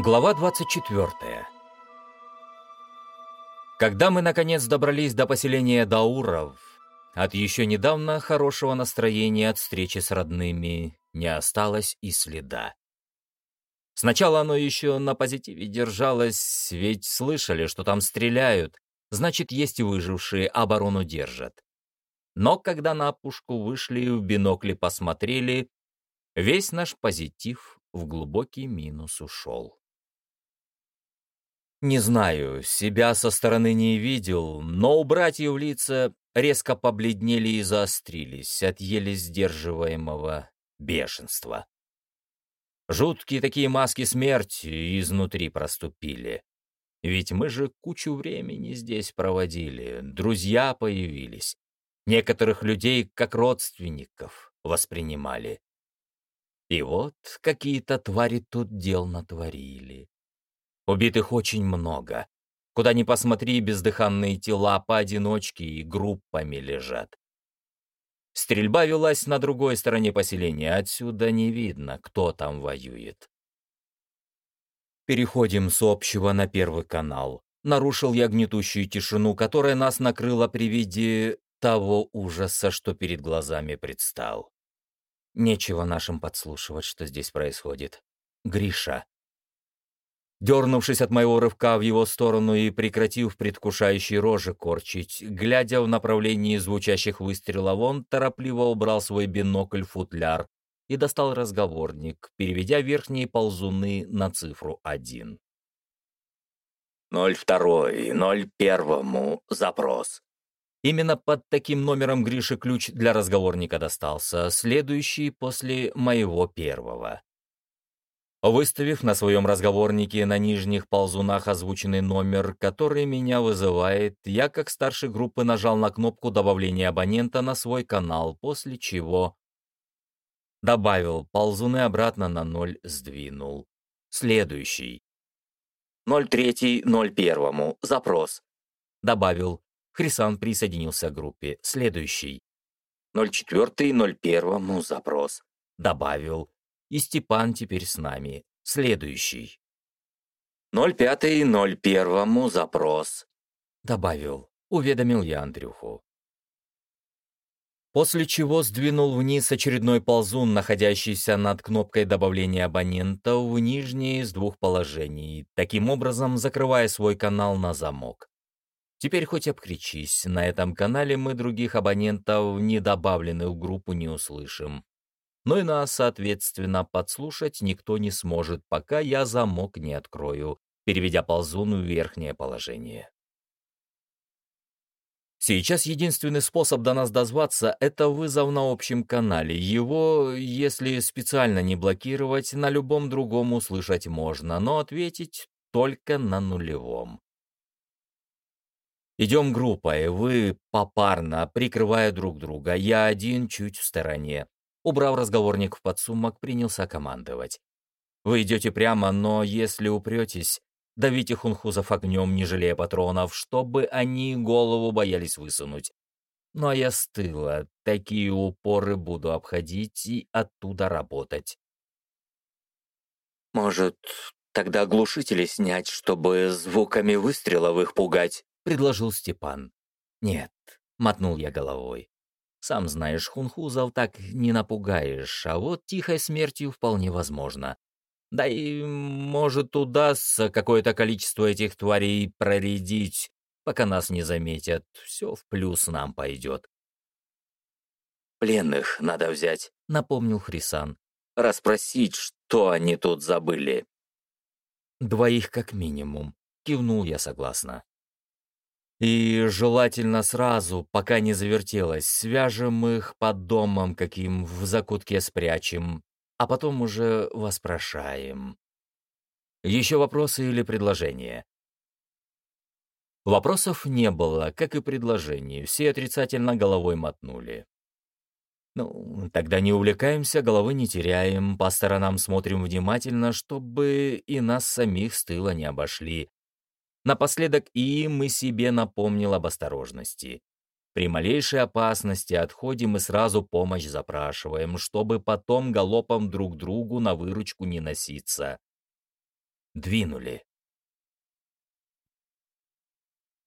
Глава 24. Когда мы, наконец, добрались до поселения Дауров, от еще недавно хорошего настроения от встречи с родными не осталось и следа. Сначала оно еще на позитиве держалось, ведь слышали, что там стреляют, значит, есть и выжившие, оборону держат. Но когда на опушку вышли и в бинокли посмотрели, весь наш позитив в глубокий минус ушел. Не знаю, себя со стороны не видел, но у братьев лица резко побледнели и заострились от еле сдерживаемого бешенства. Жуткие такие маски смерти изнутри проступили. Ведь мы же кучу времени здесь проводили, друзья появились. Некоторых людей как родственников воспринимали. И вот какие-то твари тут дел натворили. Убитых очень много. Куда ни посмотри, бездыханные тела поодиночке и группами лежат. Стрельба велась на другой стороне поселения, отсюда не видно, кто там воюет. Переходим с общего на первый канал. Нарушил я гнетущую тишину, которая нас накрыла при виде того ужаса, что перед глазами предстал. Нечего нашим подслушивать, что здесь происходит. Гриша, Дернувшись от моего рывка в его сторону и прекратив предвкушающий рожи корчить, глядя в направлении звучащих выстрелов, он торопливо убрал свой бинокль-футляр и достал разговорник, переведя верхние ползуны на цифру один. «Ноль второй, ноль первому, запрос». Именно под таким номером Грише ключ для разговорника достался, следующий после моего первого. Выставив на своем разговорнике на нижних ползунах озвученный номер, который меня вызывает, я как старший группы нажал на кнопку добавления абонента на свой канал, после чего добавил ползуны обратно на ноль сдвинул. Следующий. Ноль третий, ноль первому. Запрос. Добавил. Хрисан присоединился к группе. Следующий. Ноль четвертый, ноль первому. Запрос. Добавил. И Степан теперь с нами. Следующий. «Ноль пятый, ноль первому запрос», — добавил, уведомил я Андрюху. После чего сдвинул вниз очередной ползун, находящийся над кнопкой добавления абонента в нижнее из двух положений, таким образом закрывая свой канал на замок. Теперь хоть обкричись, на этом канале мы других абонентов, не добавленных в группу, не услышим но и нас, соответственно, подслушать никто не сможет, пока я замок не открою, переведя ползун в верхнее положение. Сейчас единственный способ до нас дозваться — это вызов на общем канале. Его, если специально не блокировать, на любом другом услышать можно, но ответить только на нулевом. Идем группой, вы попарно, прикрывая друг друга, я один чуть в стороне. Убрав разговорник в подсумок, принялся командовать. «Вы идете прямо, но если упретесь, давите хунхузов огнем, не жалея патронов, чтобы они голову боялись высунуть. Ну а я стыла, такие упоры буду обходить и оттуда работать». «Может, тогда глушители снять, чтобы звуками выстрелов их пугать?» — предложил Степан. «Нет», — мотнул я головой. Сам знаешь, хунхузов так не напугаешь, а вот тихой смертью вполне возможно. Да и, может, удастся какое-то количество этих тварей проредить, пока нас не заметят. Все в плюс нам пойдет. «Пленных надо взять», — напомнил Хрисан. «Расспросить, что они тут забыли». «Двоих как минимум», — кивнул я согласно. И желательно сразу, пока не завертелось, свяжем их под домом каким в закутке спрячем, а потом уже воспрошаем. Еще вопросы или предложения? Вопросов не было, как и предложений, все отрицательно головой мотнули. Ну, тогда не увлекаемся, головы не теряем, по сторонам смотрим внимательно, чтобы и нас самих с тыла не обошли, Напоследок и мы себе напомнил об осторожности. При малейшей опасности отходим и сразу помощь запрашиваем, чтобы потом галопом друг другу на выручку не носиться. двинули.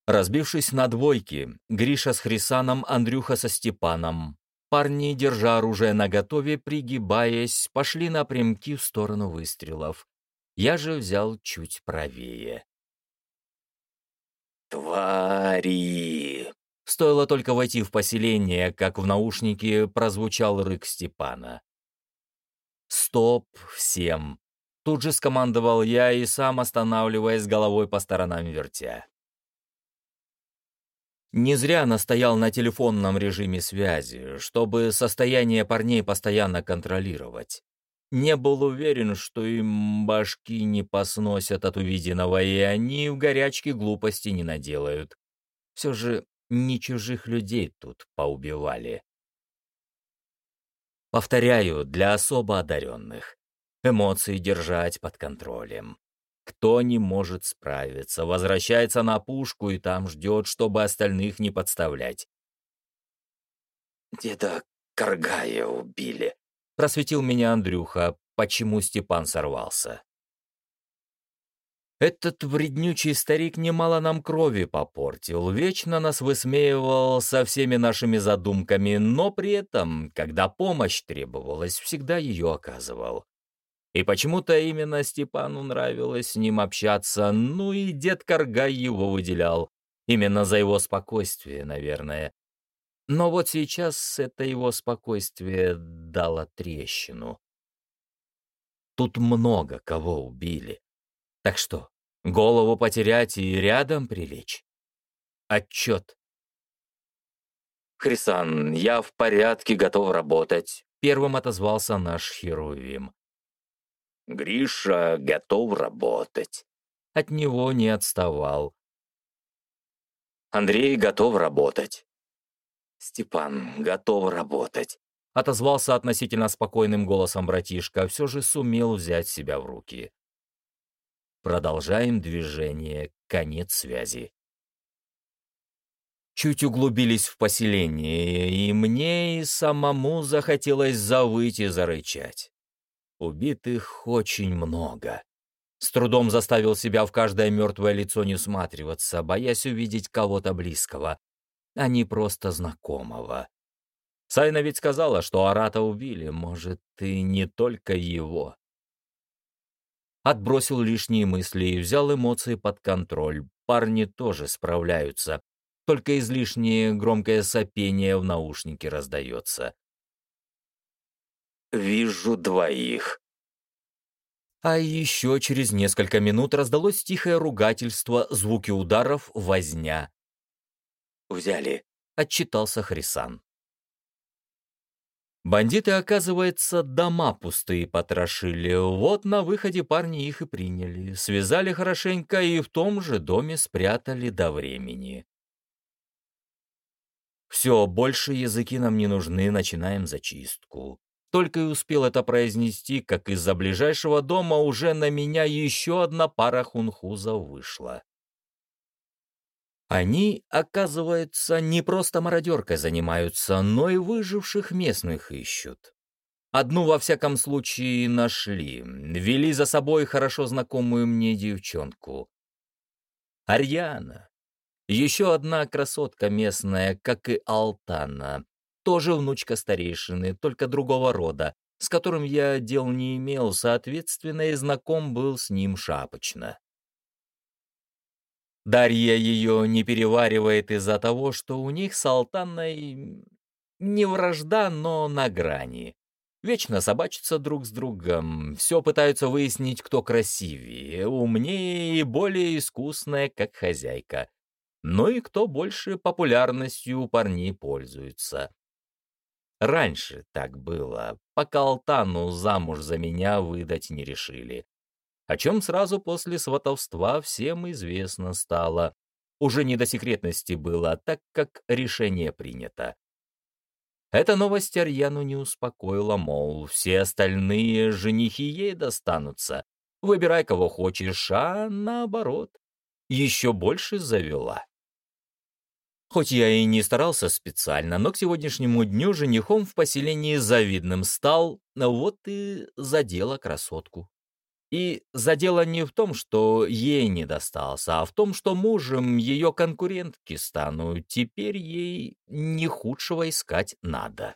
Разбившись на двойки, Гриша с Хрисаном, Андрюха со Степаном, парни, держа оружие наготове, пригибаясь, пошли напрямки в сторону выстрелов. Я же взял чуть правее. «Твари!» Стоило только войти в поселение, как в наушнике прозвучал рык Степана. «Стоп всем!» Тут же скомандовал я и сам останавливаясь головой по сторонам вертя. Не зря настоял на телефонном режиме связи, чтобы состояние парней постоянно контролировать. Не был уверен, что им башки не посносят от увиденного, и они в горячке глупости не наделают. Все же не чужих людей тут поубивали. Повторяю, для особо одаренных. Эмоции держать под контролем. Кто не может справиться, возвращается на пушку и там ждет, чтобы остальных не подставлять. «Деда Каргая убили», — просветил меня Андрюха, почему Степан сорвался. Этот вреднючий старик немало нам крови попортил, вечно нас высмеивал со всеми нашими задумками, но при этом, когда помощь требовалась, всегда ее оказывал. И почему-то именно Степану нравилось с ним общаться, ну и дед Каргай его выделял. Именно за его спокойствие, наверное. Но вот сейчас это его спокойствие дало трещину. Тут много кого убили. Так что, голову потерять и рядом прилечь? Отчет. «Хрисан, я в порядке, готов работать», — первым отозвался наш Херувим. Гриша готов работать. От него не отставал. Андрей готов работать. Степан готов работать. Отозвался относительно спокойным голосом братишка, все же сумел взять себя в руки. Продолжаем движение, конец связи. Чуть углубились в поселение, и мне и самому захотелось завыть и зарычать. Убитых очень много. С трудом заставил себя в каждое мертвое лицо не всматриваться, боясь увидеть кого-то близкого, а не просто знакомого. Сайна ведь сказала, что Арата убили, может, и не только его. Отбросил лишние мысли и взял эмоции под контроль. Парни тоже справляются, только излишнее громкое сопение в наушнике раздается. «Вижу двоих». А еще через несколько минут раздалось тихое ругательство, звуки ударов, возня. «Взяли», — отчитался Хрисан. Бандиты, оказывается, дома пустые потрошили. Вот на выходе парни их и приняли. Связали хорошенько и в том же доме спрятали до времени. Все, больше языки нам не нужны, начинаем зачистку. Только и успел это произнести, как из-за ближайшего дома уже на меня еще одна пара хунхузов вышла. Они, оказывается, не просто мародеркой занимаются, но и выживших местных ищут. Одну, во всяком случае, нашли. Вели за собой хорошо знакомую мне девчонку. Арьяна. Еще одна красотка местная, как и Алтана тоже внучка старейшины, только другого рода, с которым я дел не имел, соответственно, и знаком был с ним шапочно. Дарья ее не переваривает из-за того, что у них с Алтанной не вражда, но на грани. Вечно собачатся друг с другом, все пытаются выяснить, кто красивее, умнее и более искусная, как хозяйка. Ну и кто больше популярностью у парней пользуется. Раньше так было, пока Алтану замуж за меня выдать не решили. О чем сразу после сватовства всем известно стало. Уже не до секретности было, так как решение принято. Эта новость Арьяну не успокоила, мол, все остальные женихи ей достанутся. Выбирай, кого хочешь, а наоборот, еще больше завела. Хоть я и не старался специально, но к сегодняшнему дню женихом в поселении завидным стал, вот и задела красотку. И задело не в том, что ей не достался, а в том, что мужем ее конкурентки стану. Теперь ей не худшего искать надо.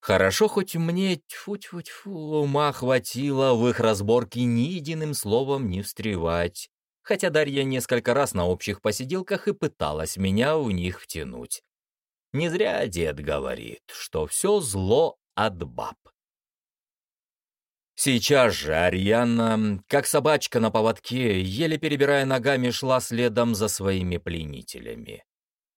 Хорошо, хоть мне тьфу-тьфу-тьфу ума хватило в их разборке ни единым словом не встревать, хотя Дарья несколько раз на общих посиделках и пыталась меня в них втянуть. Не зря дед говорит, что все зло от баб. Сейчас же Арианна, как собачка на поводке, еле перебирая ногами, шла следом за своими пленителями.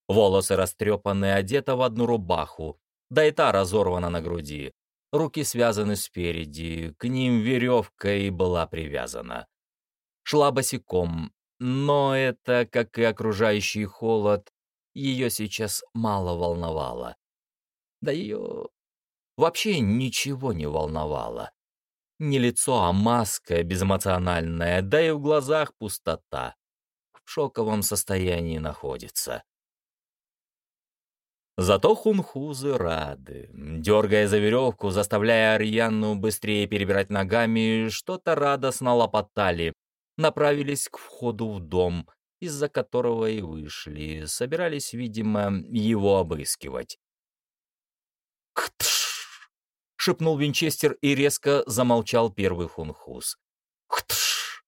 Волосы растрепаны, одета в одну рубаху, да и та разорвана на груди. Руки связаны спереди, к ним веревка и была привязана. Шла босиком, но это, как и окружающий холод, ее сейчас мало волновало. Да ее вообще ничего не волновало. Не лицо, а маска безэмоциональная, да и в глазах пустота. В шоковом состоянии находится. Зато хунхузы рады. Дергая за веревку, заставляя Арианну быстрее перебирать ногами, что-то радостно лопотали. Направились к входу в дом, из-за которого и вышли. Собирались, видимо, его обыскивать. «Ктш!» Шепнул Винчестер и резко замолчал первый хунхус. «Ктш!»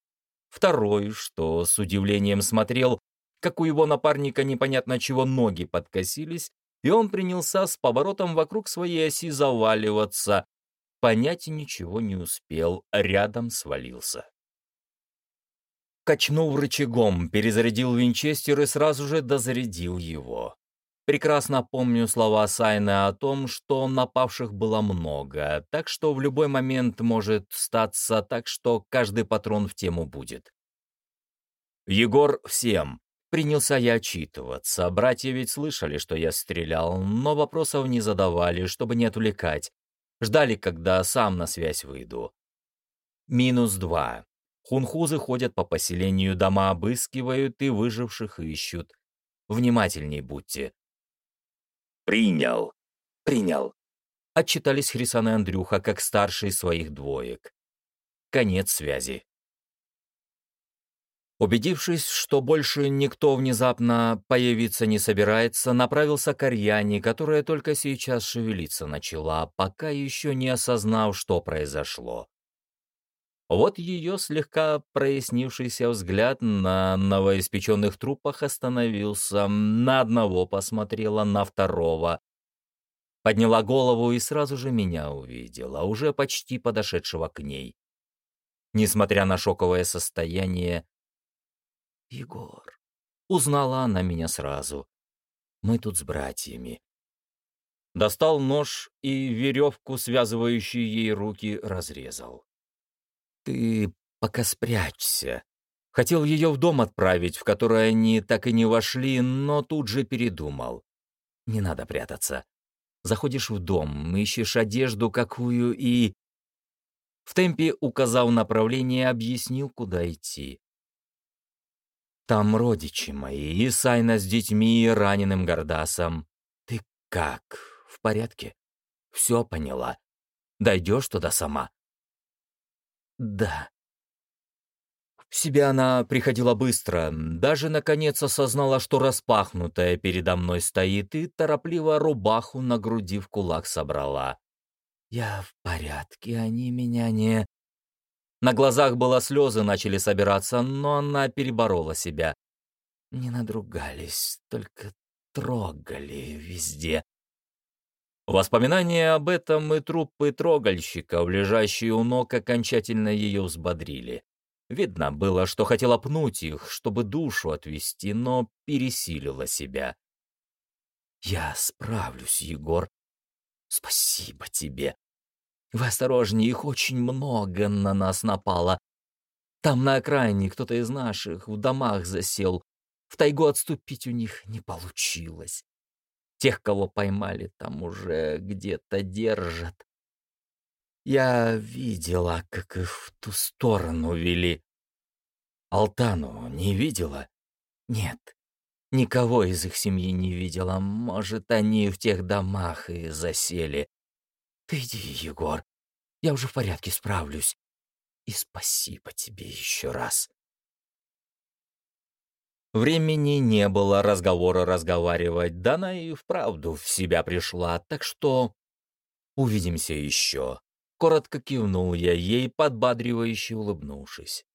Второй, что с удивлением смотрел, как у его напарника непонятно чего ноги подкосились, и он принялся с поворотом вокруг своей оси заваливаться. Понять ничего не успел, рядом свалился. Качнув рычагом, перезарядил винчестер и сразу же дозарядил его. Прекрасно помню слова Сайна о том, что напавших было много, так что в любой момент может статься так, что каждый патрон в тему будет. «Егор, всем!» Принялся я отчитываться. Братья ведь слышали, что я стрелял, но вопросов не задавали, чтобы не отвлекать. Ждали, когда сам на связь выйду. Минус два. Хунхузы ходят по поселению, дома обыскивают и выживших ищут. Внимательней будьте. «Принял! Принял!» Отчитались Хрисан и Андрюха, как старший своих двоек. Конец связи. Убедившись, что больше никто внезапно появиться не собирается, направился к Арьяне, которая только сейчас шевелиться начала, пока еще не осознав, что произошло. Вот ее слегка прояснившийся взгляд на новоиспеченных трупах остановился, на одного посмотрела, на второго. Подняла голову и сразу же меня увидела, уже почти подошедшего к ней. Несмотря на шоковое состояние, «Егор», узнала она меня сразу. «Мы тут с братьями». Достал нож и веревку, связывающую ей руки, разрезал. «Ты пока спрячься». Хотел ее в дом отправить, в который они так и не вошли, но тут же передумал. Не надо прятаться. Заходишь в дом, ищешь одежду какую и... В темпе указал направление, объяснил, куда идти. Там родичи мои, и Сайна с детьми и раненым Гордасом. Ты как, в порядке? Все поняла. Дойдешь туда сама? Да. В себя она приходила быстро, даже наконец осознала, что распахнутая передо мной стоит, и торопливо рубаху на груди в кулак собрала. «Я в порядке, они меня не...» На глазах было слезы начали собираться, но она переборола себя. Не надругались, только трогали везде. Воспоминания об этом и трупы трогальщиков, лежащие у ног, окончательно ее взбодрили. Видно было, что хотела пнуть их, чтобы душу отвести, но пересилила себя. «Я справлюсь, Егор. Спасибо тебе. Вы осторожнее, их очень много на нас напало. Там на окраине кто-то из наших в домах засел. В тайгу отступить у них не получилось. Тех, кого поймали, там уже где-то держат. Я видела, как их в ту сторону вели. Алтану не видела? Нет, никого из их семьи не видела. Может, они в тех домах и засели. Ты иди, Егор, я уже в порядке справлюсь. И спасибо тебе еще раз. Времени не было разговора разговаривать, да она и вправду в себя пришла, так что увидимся еще. Коротко кивнул я ей, подбадривающе улыбнувшись.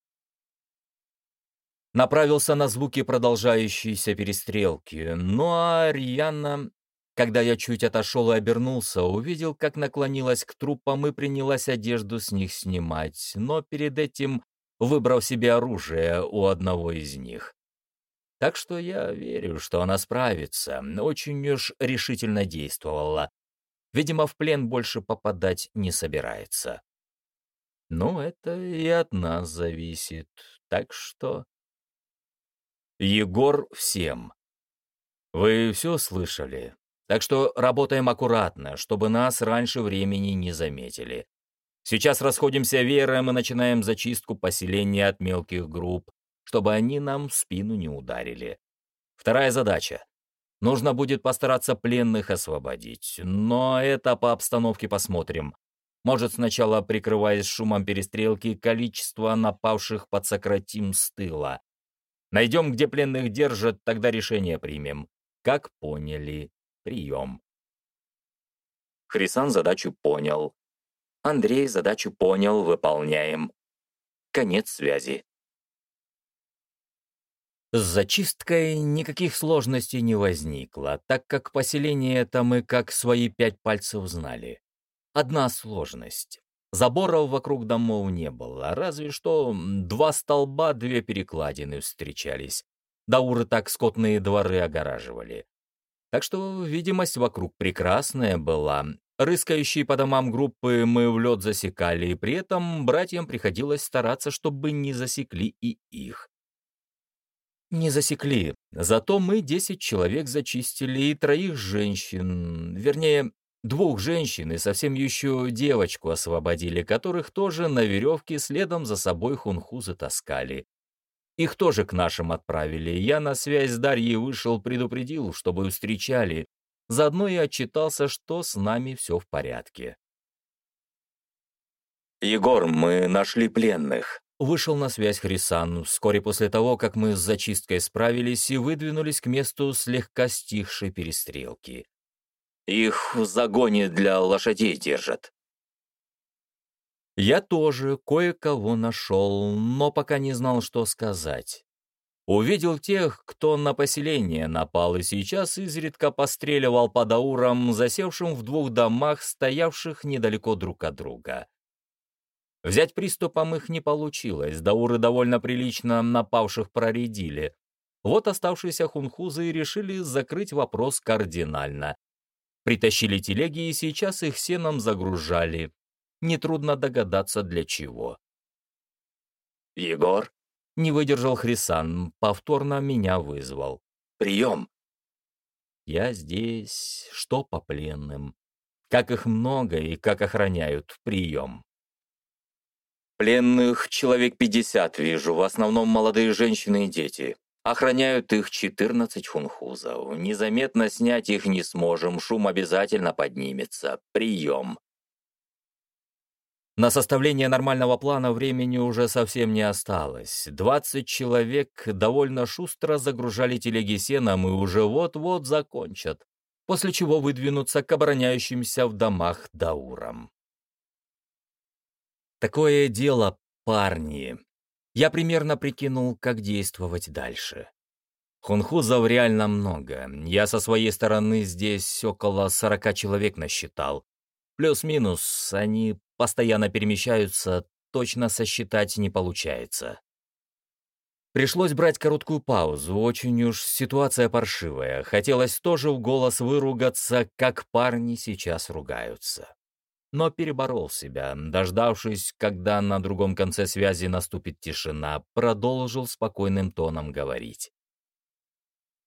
Направился на звуки продолжающейся перестрелки, ну а Рьяна, когда я чуть отошел и обернулся, увидел, как наклонилась к трупам и принялась одежду с них снимать, но перед этим выбрал себе оружие у одного из них. Так что я верю, что она справится, очень уж решительно действовала. Видимо, в плен больше попадать не собирается. Но это и от нас зависит, так что... Егор всем. Вы все слышали? Так что работаем аккуратно, чтобы нас раньше времени не заметили. Сейчас расходимся веером и начинаем зачистку поселения от мелких групп, чтобы они нам в спину не ударили. Вторая задача. Нужно будет постараться пленных освободить, но это по обстановке посмотрим. Может, сначала, прикрываясь шумом перестрелки, количество напавших подсократим с тыла. Найдем, где пленных держат, тогда решение примем. Как поняли, прием. Хрисан задачу понял. Андрей задачу понял, выполняем. Конец связи. С зачисткой никаких сложностей не возникло, так как поселение это мы как свои пять пальцев знали. Одна сложность. Заборов вокруг домов не было, разве что два столба, две перекладины встречались. Дауры так скотные дворы огораживали. Так что видимость вокруг прекрасная была. Рыскающие по домам группы мы в лед засекали, и при этом братьям приходилось стараться, чтобы не засекли и их. Не засекли. Зато мы десять человек зачистили и троих женщин, вернее, двух женщин и совсем еще девочку освободили, которых тоже на веревке следом за собой хунху затаскали. Их тоже к нашим отправили. Я на связь с Дарьей вышел, предупредил, чтобы встречали. Заодно и отчитался, что с нами все в порядке. «Егор, мы нашли пленных», Вышел на связь Хрисан вскоре после того, как мы с зачисткой справились и выдвинулись к месту слегка стихшей перестрелки. «Их в загоне для лошадей держат». Я тоже кое-кого нашел, но пока не знал, что сказать. Увидел тех, кто на поселение напал, и сейчас изредка постреливал по даурам, засевшим в двух домах, стоявших недалеко друг от друга. Взять приступом их не получилось, дауры довольно прилично напавших проредили. Вот оставшиеся хунхузы решили закрыть вопрос кардинально. Притащили телеги и сейчас их сеном загружали. Нетрудно догадаться, для чего. «Егор?» — не выдержал Хрисан, повторно меня вызвал. «Прием!» «Я здесь. Что по пленным? Как их много и как охраняют? Прием!» Пленных человек 50 вижу, в основном молодые женщины и дети. Охраняют их 14 хунхузов. Незаметно снять их не сможем, шум обязательно поднимется. Прием. На составление нормального плана времени уже совсем не осталось. 20 человек довольно шустро загружали телеги сеном и уже вот-вот закончат, после чего выдвинутся к обороняющимся в домах даурам. Такое дело, парни. Я примерно прикинул, как действовать дальше. Хунхузов реально много. Я со своей стороны здесь около сорока человек насчитал. Плюс-минус, они постоянно перемещаются, точно сосчитать не получается. Пришлось брать короткую паузу, очень уж ситуация паршивая. Хотелось тоже в голос выругаться, как парни сейчас ругаются но переборол себя, дождавшись, когда на другом конце связи наступит тишина, продолжил спокойным тоном говорить.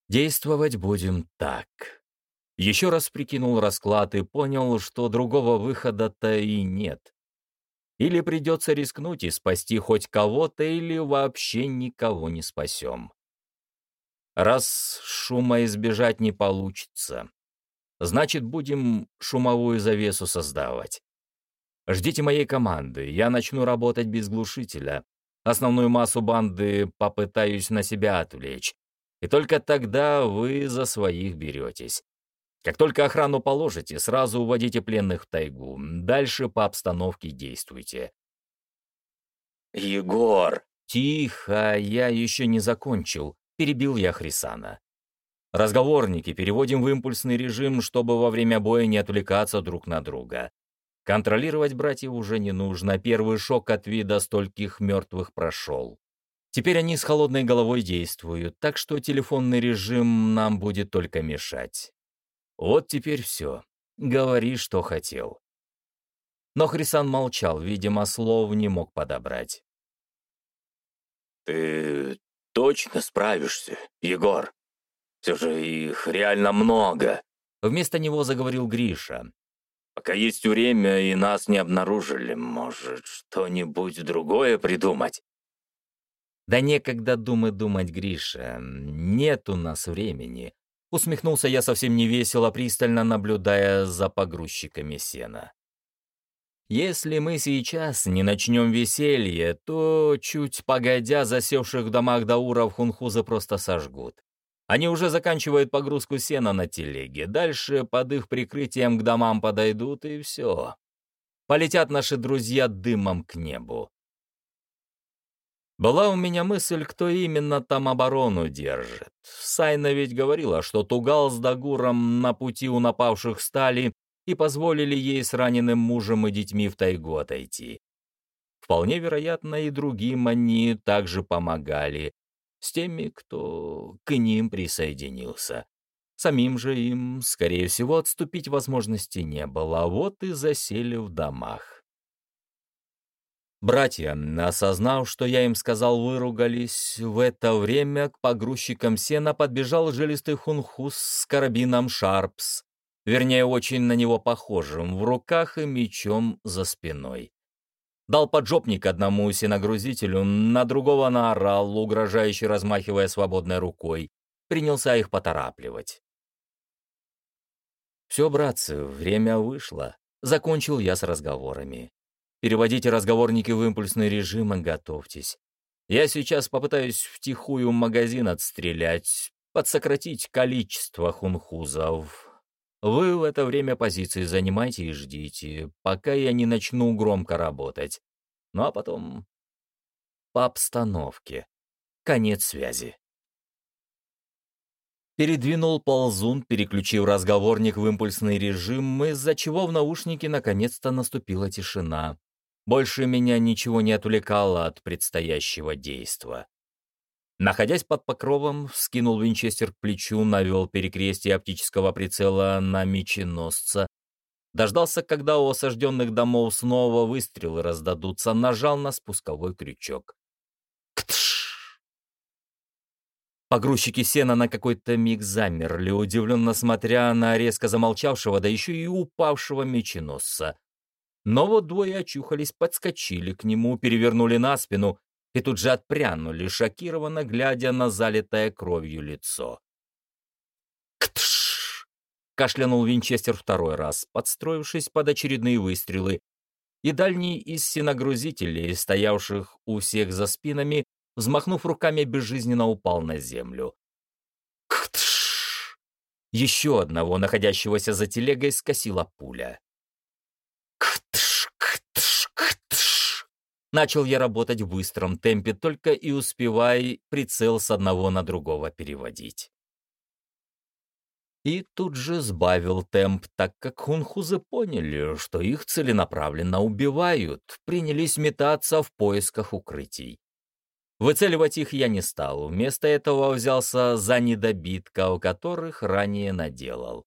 «Действовать будем так». Еще раз прикинул расклад и понял, что другого выхода-то и нет. Или придется рискнуть и спасти хоть кого-то, или вообще никого не спасем. Раз шума избежать не получится, Значит, будем шумовую завесу создавать. Ждите моей команды, я начну работать без глушителя. Основную массу банды попытаюсь на себя отвлечь. И только тогда вы за своих беретесь. Как только охрану положите, сразу уводите пленных в тайгу. Дальше по обстановке действуйте. «Егор!» «Тихо, я еще не закончил», — перебил я Хрисана. «Разговорники переводим в импульсный режим, чтобы во время боя не отвлекаться друг на друга. Контролировать братьев уже не нужно, первый шок от вида стольких мертвых прошел. Теперь они с холодной головой действуют, так что телефонный режим нам будет только мешать. Вот теперь все. Говори, что хотел». Но Хрисан молчал, видимо, слов не мог подобрать. «Ты точно справишься, Егор? Все же их реально много!» Вместо него заговорил Гриша. «Пока есть время и нас не обнаружили, может, что-нибудь другое придумать?» «Да некогда думать думать, Гриша. Нет у нас времени», — усмехнулся я совсем невесело, пристально наблюдая за погрузчиками сена. Если мы сейчас не начнем веселье, то, чуть погодя, засевших в домах дауров хунхузы просто сожгут. Они уже заканчивают погрузку сена на телеге. Дальше под их прикрытием к домам подойдут, и все. Полетят наши друзья дымом к небу. Была у меня мысль, кто именно там оборону держит. Сайна ведь говорила, что Тугал с Дагуром на пути у напавших стали и позволили ей с раненым мужем и детьми в тайгу отойти. Вполне вероятно, и другим они также помогали, с теми, кто к ним присоединился. Самим же им, скорее всего, отступить возможности не было, а вот и засели в домах. Братья, осознав, что я им сказал, выругались. В это время к погрузчикам сена подбежал жилистый хунхус с карабином «Шарпс», вернее, очень на него похожим, в руках и мечом за спиной. Дал поджопник одному сеногрузителю, на другого наорал, угрожающе размахивая свободной рукой. Принялся их поторапливать. «Все, братцы, время вышло», — закончил я с разговорами. «Переводите разговорники в импульсный режим и готовьтесь. Я сейчас попытаюсь втихую магазин отстрелять, подсократить количество хунхузов, вы в это время позиции занимайте и ждите, пока я не начну громко работать. Ну а потом... По обстановке. Конец связи. Передвинул ползун, переключив разговорник в импульсный режим, из-за чего в наушнике наконец-то наступила тишина. Больше меня ничего не отвлекало от предстоящего действа. Находясь под покровом, скинул винчестер к плечу, навел перекрестие оптического прицела на меченосца. Дождался, когда у осажденных домов снова выстрелы раздадутся, нажал на спусковой крючок. Ктш! Погрузчики сена на какой-то миг замерли, удивленно смотря на резко замолчавшего, да еще и упавшего меченосца. Но вот двое очухались, подскочили к нему, перевернули на спину и тут же отпрянули, шокированно глядя на залитое кровью лицо. «Ктш!» — кашлянул Винчестер второй раз, подстроившись под очередные выстрелы, и дальний из синогрузителей, стоявших у всех за спинами, взмахнув руками, безжизненно упал на землю. «Ктш!» Еще одного, находящегося за телегой, скосила пуля. Начал я работать в быстром темпе, только и успевая прицел с одного на другого переводить. И тут же сбавил темп, так как хунхузы поняли, что их целенаправленно убивают, принялись метаться в поисках укрытий. Выцеливать их я не стал, вместо этого взялся за недобитка, у которых ранее наделал.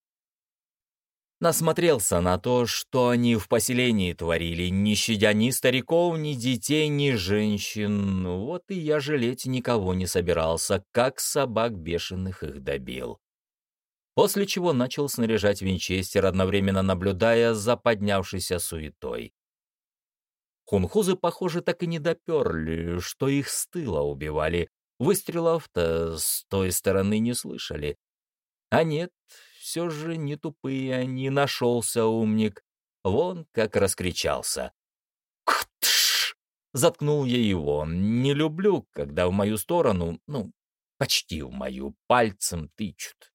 Насмотрелся на то, что они в поселении творили, не щадя ни стариков, ни детей, ни женщин. Вот и я жалеть никого не собирался, как собак бешеных их добил. После чего начал снаряжать винчестер, одновременно наблюдая за поднявшейся суетой. Хунхузы, похоже, так и не доперли, что их с тыла убивали. Выстрелов-то с той стороны не слышали. А нет, все же не тупые, не нашелся умник. Вон как раскричался. «Ктш!» — заткнул я его. «Не люблю, когда в мою сторону, ну, почти в мою, пальцем тычут».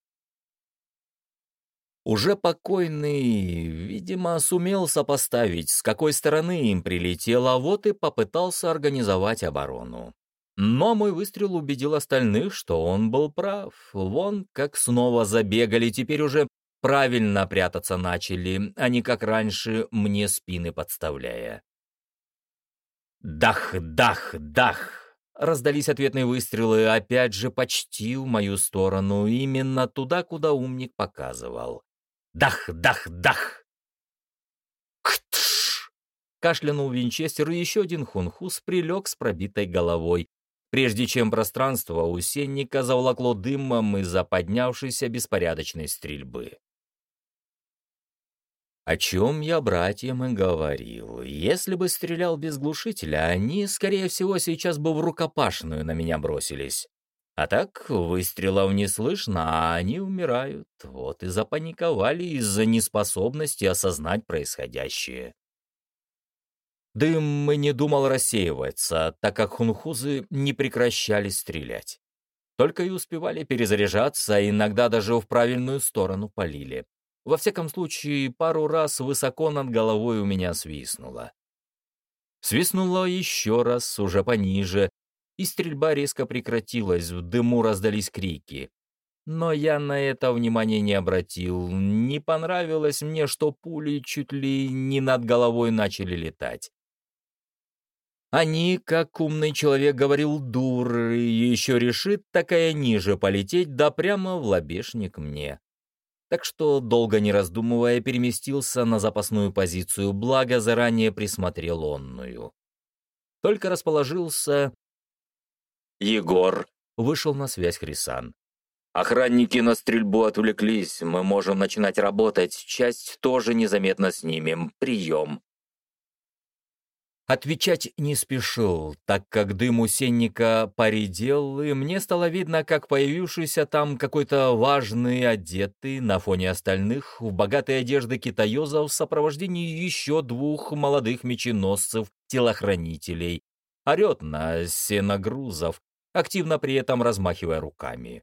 Уже покойный, видимо, сумел сопоставить, с какой стороны им прилетело, а вот и попытался организовать оборону. Но мой выстрел убедил остальных, что он был прав. Вон как снова забегали, теперь уже правильно прятаться начали, а не как раньше мне спины подставляя. Дах, дах, дах! Раздались ответные выстрелы, опять же почти в мою сторону, именно туда, куда умник показывал. Дах, дах, дах! Ктш! Кашлянул Винчестер, и еще один хунхус прилег с пробитой головой, прежде чем пространство у сенника заволокло дымом из-за поднявшейся беспорядочной стрельбы. О чем я братьям и говорил. Если бы стрелял без глушителя, они, скорее всего, сейчас бы в рукопашную на меня бросились. А так выстрелов не слышно, а они умирают. Вот и запаниковали из-за неспособности осознать происходящее. Дым не думал рассеиваться, так как хунхузы не прекращали стрелять. Только и успевали перезаряжаться, а иногда даже в правильную сторону полили. Во всяком случае, пару раз высоко над головой у меня свистнуло. Свистнуло еще раз, уже пониже, и стрельба резко прекратилась, в дыму раздались крики. Но я на это внимания не обратил. Не понравилось мне, что пули чуть ли не над головой начали летать. Они, как умный человек говорил, дуры, еще решит такая ниже полететь, да прямо в лобешник мне. Так что, долго не раздумывая, переместился на запасную позицию, благо заранее присмотрел онную. Только расположился, «Егор!» — вышел на связь Хрисан. «Охранники на стрельбу отвлеклись, мы можем начинать работать, часть тоже незаметно снимем. Прием!» Отвечать не спешил, так как дым у сенника поредел, и мне стало видно, как появившийся там какой-то важный, одетый на фоне остальных, в богатой одежды китаёза в сопровождении еще двух молодых меченосцев-телохранителей, орет на сеногрузов, активно при этом размахивая руками.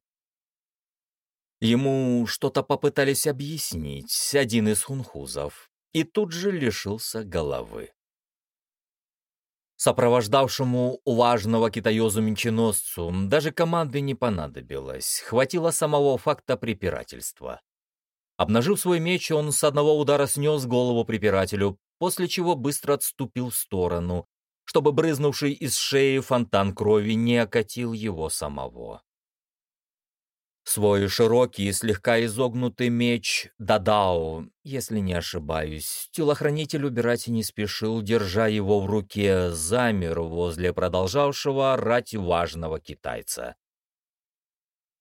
Ему что-то попытались объяснить, один из хунхузов, и тут же лишился головы. Сопровождавшему важного китаёзу-меченосцу даже команды не понадобилось, хватило самого факта препирательства. Обнажив свой меч, он с одного удара снес голову препирателю, после чего быстро отступил в сторону, чтобы брызнувший из шеи фонтан крови не окатил его самого. Свой широкий и слегка изогнутый меч Дадао, если не ошибаюсь, телохранитель убирать не спешил, держа его в руке, замер возле продолжавшего орать важного китайца.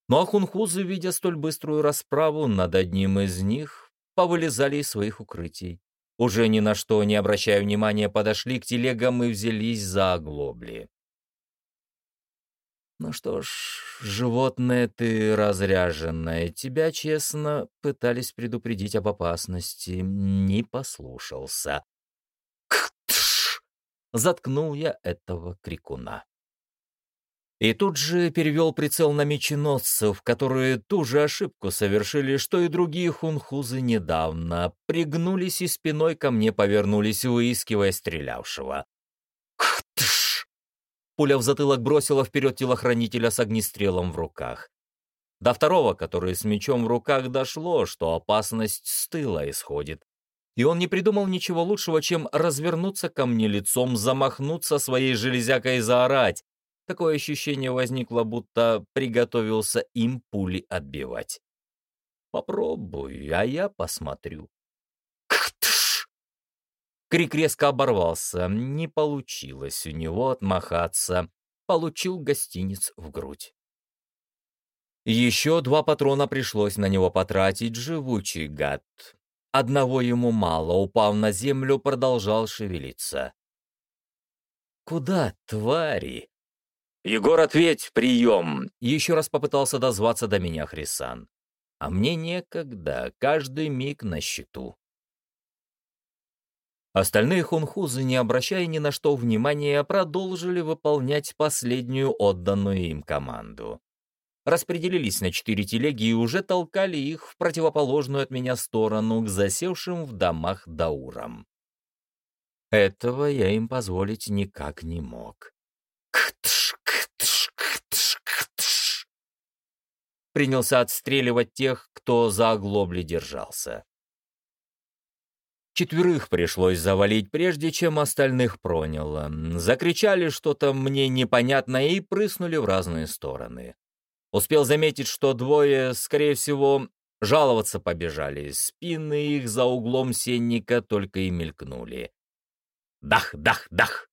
Но ну, ахунхузы, видя столь быструю расправу над одним из них, повылезали из своих укрытий уже ни на что не обращая внимания, подошли к телегам и взялись за оглобли. Ну что ж, животное ты разряженное, тебя, честно, пытались предупредить об опасности, не послушался. Ктш! Заткнул я этого крикуна. И тут же перевел прицел на меченосцев, которые ту же ошибку совершили, что и другие хунхузы недавно, пригнулись и спиной ко мне повернулись, выискивая стрелявшего. Пуля в затылок бросила вперед телохранителя с огнестрелом в руках. До второго, который с мечом в руках, дошло, что опасность с тыла исходит. И он не придумал ничего лучшего, чем развернуться ко мне лицом, замахнуться своей железякой и заорать, Такое ощущение возникло, будто приготовился им пули отбивать. Попробуй, а я посмотрю. Крик резко оборвался. Не получилось у него отмахаться. Получил гостиниц в грудь. Еще два патрона пришлось на него потратить, живучий гад. Одного ему мало, упав на землю, продолжал шевелиться. «Куда, твари?» «Егор, ответь, прием!» Еще раз попытался дозваться до меня Хрисан. А мне некогда, каждый миг на счету. Остальные хунхузы, не обращая ни на что внимания, продолжили выполнять последнюю отданную им команду. Распределились на четыре телеги и уже толкали их в противоположную от меня сторону к засевшим в домах даурам. Этого я им позволить никак не мог. Принялся отстреливать тех, кто за оглобли держался. Четверых пришлось завалить, прежде чем остальных проняло. Закричали что-то мне непонятное и прыснули в разные стороны. Успел заметить, что двое, скорее всего, жаловаться побежали. Спины их за углом сенника только и мелькнули. Дах, дах, дах!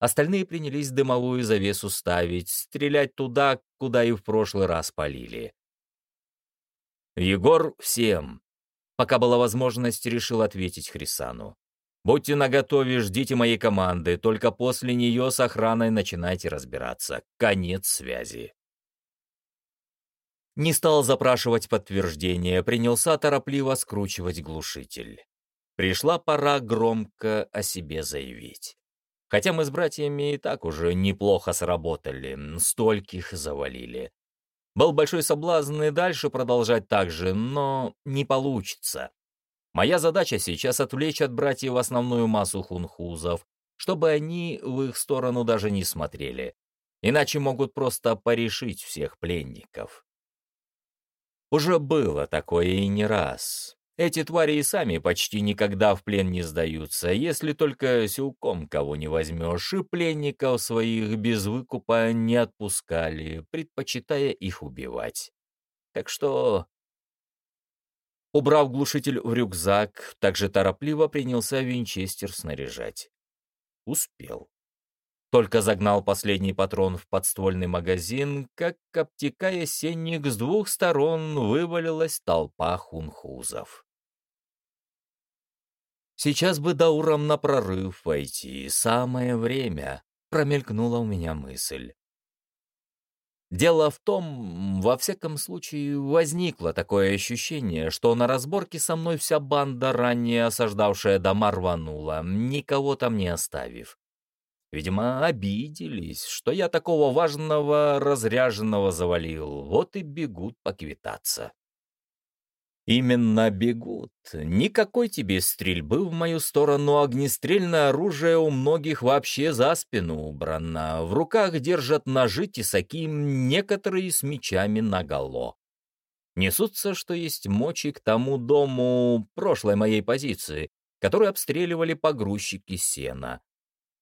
Остальные принялись дымовую завесу ставить, стрелять туда, куда и в прошлый раз полили. Егор всем, Пока была возможность, решил ответить Хрисану. «Будьте наготове, ждите моей команды, только после нее с охраной начинайте разбираться. Конец связи». Не стал запрашивать подтверждение, принялся торопливо скручивать глушитель. Пришла пора громко о себе заявить. Хотя мы с братьями и так уже неплохо сработали, стольких завалили. Был большой соблазн и дальше продолжать так же, но не получится. Моя задача сейчас отвлечь от братьев основную массу хунхузов, чтобы они в их сторону даже не смотрели. Иначе могут просто порешить всех пленников. Уже было такое и не раз. Эти твари и сами почти никогда в плен не сдаются, если только силком кого не возьмешь, и пленников своих без выкупа не отпускали, предпочитая их убивать. Так что... Убрав глушитель в рюкзак, также торопливо принялся винчестер снаряжать. Успел. Только загнал последний патрон в подствольный магазин, как, обтекая сенник, с двух сторон вывалилась толпа хунхузов. Сейчас бы Даурам на прорыв войти, самое время, промелькнула у меня мысль. Дело в том, во всяком случае, возникло такое ощущение, что на разборке со мной вся банда, ранее осаждавшая дома, рванула, никого там не оставив. Видимо, обиделись, что я такого важного разряженного завалил, вот и бегут поквитаться. Именно бегут. Никакой тебе стрельбы в мою сторону, огнестрельное оружие у многих вообще за спину убрано. В руках держат ножи, тесаки, некоторые с мечами наголо. Несутся, что есть мочи к тому дому прошлой моей позиции, который обстреливали погрузчики сена.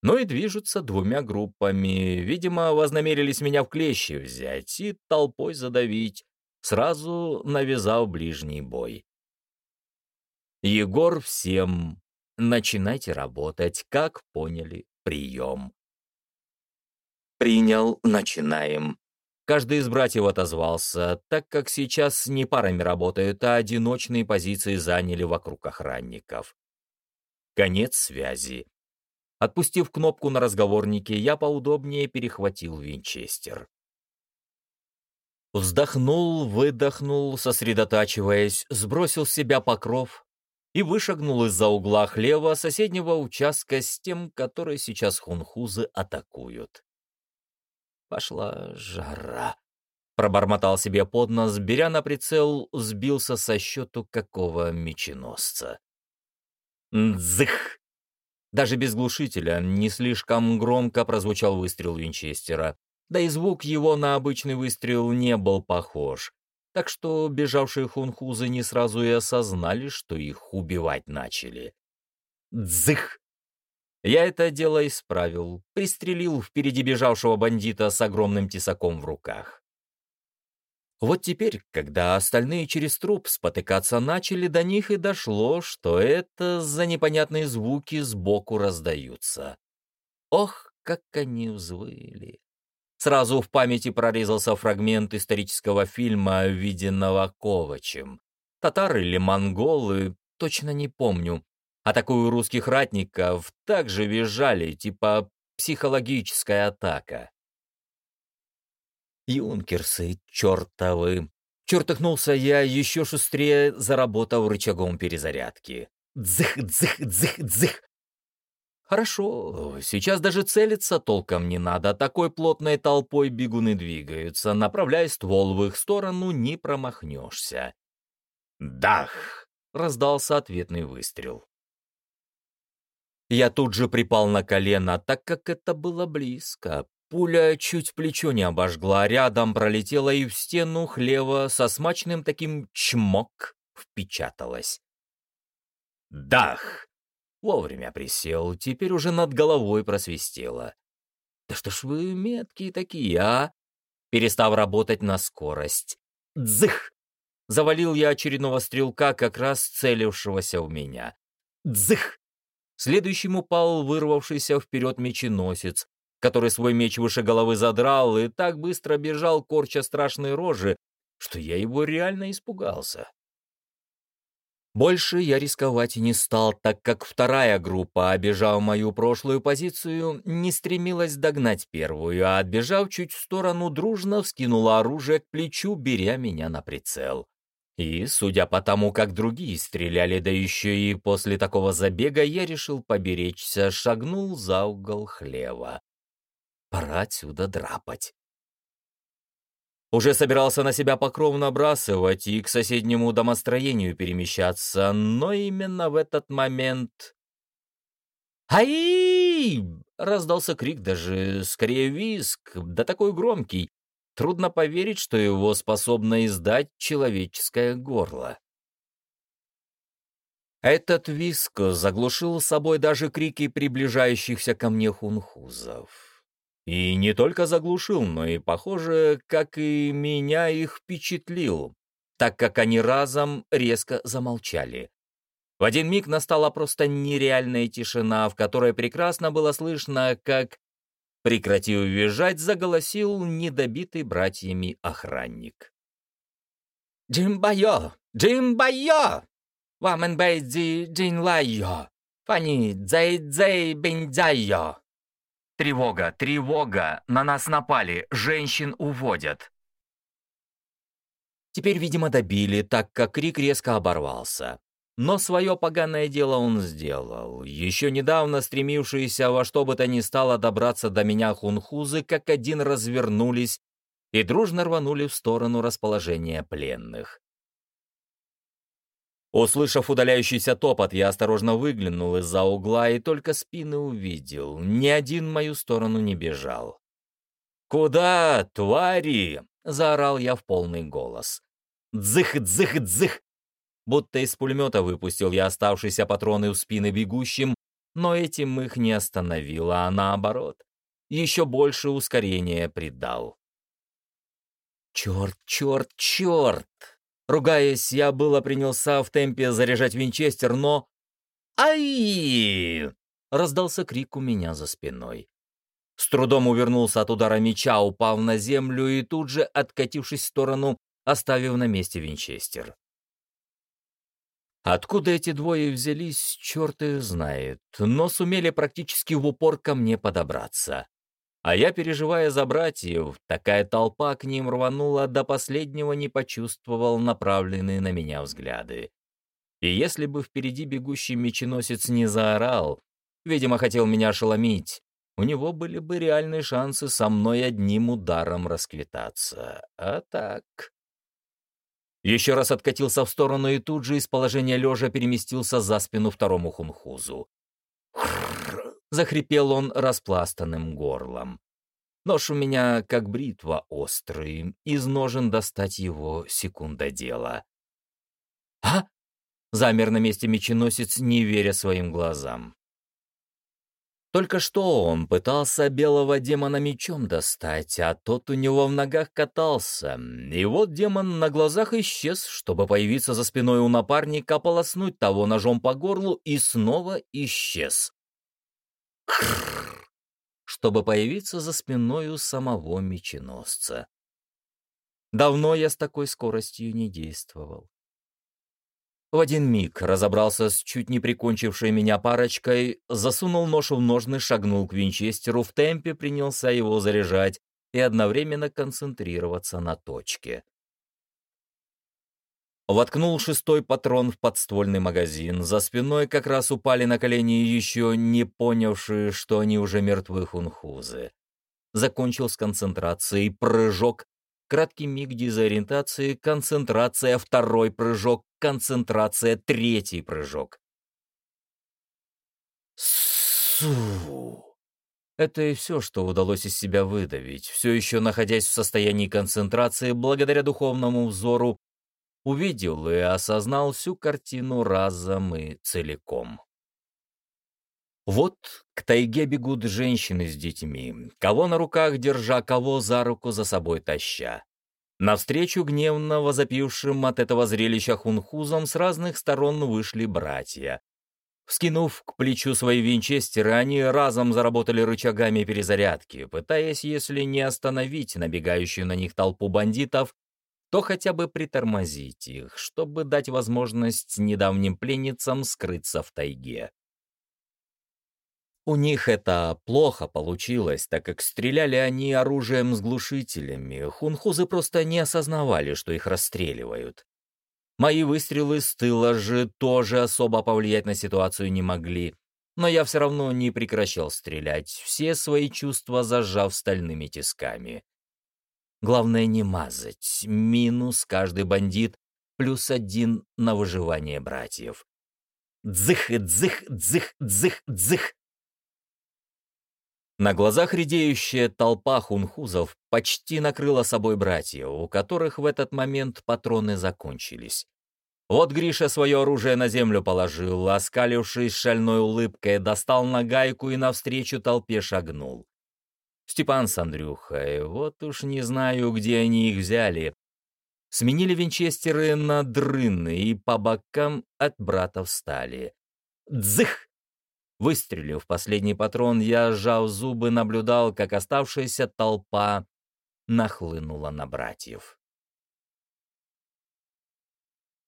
Но и движутся двумя группами. Видимо, вознамерились меня в клещи взять и толпой задавить, сразу навязал ближний бой. Егор всем начинайте работать, как поняли, прием. Принял, начинаем. Каждый из братьев отозвался, так как сейчас не парами работают, а одиночные позиции заняли вокруг охранников. Конец связи. Отпустив кнопку на разговорнике, я поудобнее перехватил винчестер. Вздохнул, выдохнул, сосредотачиваясь, сбросил с себя покров и вышагнул из-за угла хлева соседнего участка с тем, который сейчас хунхузы атакуют. Пошла жара. Пробормотал себе под нос, беря на прицел, сбился со счету какого меченосца. Дзых! Даже без глушителя не слишком громко прозвучал выстрел Винчестера да и звук его на обычный выстрел не был похож, так что бежавшие хунхузы не сразу и осознали, что их убивать начали. Дзых! Я это дело исправил, пристрелил впереди бежавшего бандита с огромным тесаком в руках. Вот теперь, когда остальные через труп спотыкаться начали, до них и дошло, что это за непонятные звуки сбоку раздаются. Ох, как они взвыли! Сразу в памяти прорезался фрагмент исторического фильма, виденного Ковачем. Татары или монголы, точно не помню. Атакую русских ратников также визжали, типа психологическая атака. Юнкерсы чертовы. Чертыхнулся я еще шустрее, заработав рычагом перезарядки. Дзых, дзых, дзых, дзых. Хорошо, сейчас даже целиться толком не надо, такой плотной толпой бегуны двигаются, направляя ствол в их сторону, не промахнешься. «Дах!» — раздался ответный выстрел. Я тут же припал на колено, так как это было близко. Пуля чуть плечо не обожгла, рядом пролетела и в стену хлева со смачным таким чмок впечаталась. «Дах!» Вовремя присел, теперь уже над головой просвистело. «Да что ж вы меткие такие, а?» Перестав работать на скорость. «Дзых!» Завалил я очередного стрелка, как раз целившегося в меня. «Дзых!» Следующим упал вырвавшийся вперед меченосец, который свой меч выше головы задрал и так быстро бежал, корча страшные рожи, что я его реально испугался. Больше я рисковать не стал, так как вторая группа, обежав мою прошлую позицию, не стремилась догнать первую, а отбежав чуть в сторону, дружно вскинула оружие к плечу, беря меня на прицел. И, судя по тому, как другие стреляли, да еще и после такого забега, я решил поберечься, шагнул за угол хлева. Пора отсюда драпать. Уже собирался на себя покров набрасывать и к соседнему домостроению перемещаться, но именно в этот момент... «Ай!» — раздался крик, даже скорее виск, да такой громкий. Трудно поверить, что его способно издать человеческое горло. Этот виск заглушил собой даже крики приближающихся ко мне хунхузов. И не только заглушил, но и, похоже, как и меня их впечатлил, так как они разом резко замолчали. В один миг настала просто нереальная тишина, в которой прекрасно было слышно, как, прекратив визжать, заголосил недобитый братьями охранник. «Джимбайо! Джимбайо! Ваменбэйдзи джинлайо! Фани дзэй-дзэй бензайо!» Тревога, тревога! На нас напали! Женщин уводят!» Теперь, видимо, добили, так как крик резко оборвался. Но свое поганое дело он сделал. Еще недавно стремившиеся во что бы то ни стало добраться до меня хунхузы, как один развернулись и дружно рванули в сторону расположения пленных. Услышав удаляющийся топот, я осторожно выглянул из-за угла и только спины увидел. Ни один в мою сторону не бежал. «Куда, твари?» — заорал я в полный голос. «Дзых, дзых, дзых!» Будто из пулемета выпустил я оставшиеся патроны в спины бегущим, но этим их не остановило, а наоборот, еще больше ускорения придал. «Черт, черт, черт!» Ругаясь, я было принялся в темпе заряжать винчестер, но... «Ай!» — раздался крик у меня за спиной. С трудом увернулся от удара меча, упав на землю и тут же, откатившись в сторону, оставив на месте винчестер. Откуда эти двое взялись, черт их знает, но сумели практически в упор ко мне подобраться. А я, переживая за братьев, такая толпа к ним рванула, до последнего не почувствовал направленные на меня взгляды. И если бы впереди бегущий меченосец не заорал, видимо, хотел меня ошеломить, у него были бы реальные шансы со мной одним ударом расквитаться. А так... Еще раз откатился в сторону и тут же из положения лежа переместился за спину второму хунхузу. Захрипел он распластанным горлом. Нож у меня как бритва острый, из ножен достать его секунда дела. «А?» — замер на месте меченосец, не веря своим глазам. Только что он пытался белого демона мечом достать, а тот у него в ногах катался. И вот демон на глазах исчез, чтобы появиться за спиной у напарника, полоснуть того ножом по горлу и снова исчез чтобы появиться за спиной у самого меченосца. Давно я с такой скоростью не действовал. В один миг разобрался с чуть не прикончившей меня парочкой, засунул нож в ножны, шагнул к винчестеру, в темпе принялся его заряжать и одновременно концентрироваться на точке. Воткнул шестой патрон в подствольный магазин. За спиной как раз упали на колени еще не понявшие, что они уже мертвы хунхузы. Закончил с концентрацией, прыжок, краткий миг дезориентации, концентрация, второй прыжок, концентрация, третий прыжок. Су! Это и все, что удалось из себя выдавить, все еще находясь в состоянии концентрации благодаря духовному взору увидел и осознал всю картину разом и целиком. Вот к тайге бегут женщины с детьми, кого на руках держа, кого за руку за собой таща. Навстречу гневно возопившим от этого зрелища хунхузам с разных сторон вышли братья. Вскинув к плечу свои винчестеры, они разом заработали рычагами перезарядки, пытаясь, если не остановить набегающую на них толпу бандитов, то хотя бы притормозить их, чтобы дать возможность недавним пленницам скрыться в тайге. У них это плохо получилось, так как стреляли они оружием с глушителями. Хунхузы просто не осознавали, что их расстреливают. Мои выстрелы с тыла же тоже особо повлиять на ситуацию не могли, но я все равно не прекращал стрелять, все свои чувства зажав стальными тисками. Главное не мазать. Минус каждый бандит, плюс один на выживание братьев. Дзых, дзых, дзых, дзых, дзых. На глазах редеющая толпа хунхузов почти накрыла собой братья, у которых в этот момент патроны закончились. Вот Гриша свое оружие на землю положил, оскалившись шальной улыбкой, достал нагайку и навстречу толпе шагнул. Степан с Андрюхой, вот уж не знаю, где они их взяли. Сменили винчестеры на дрыны и по бокам от брата встали. Дзых! Выстрелив последний патрон, я, сжав зубы, наблюдал, как оставшаяся толпа нахлынула на братьев.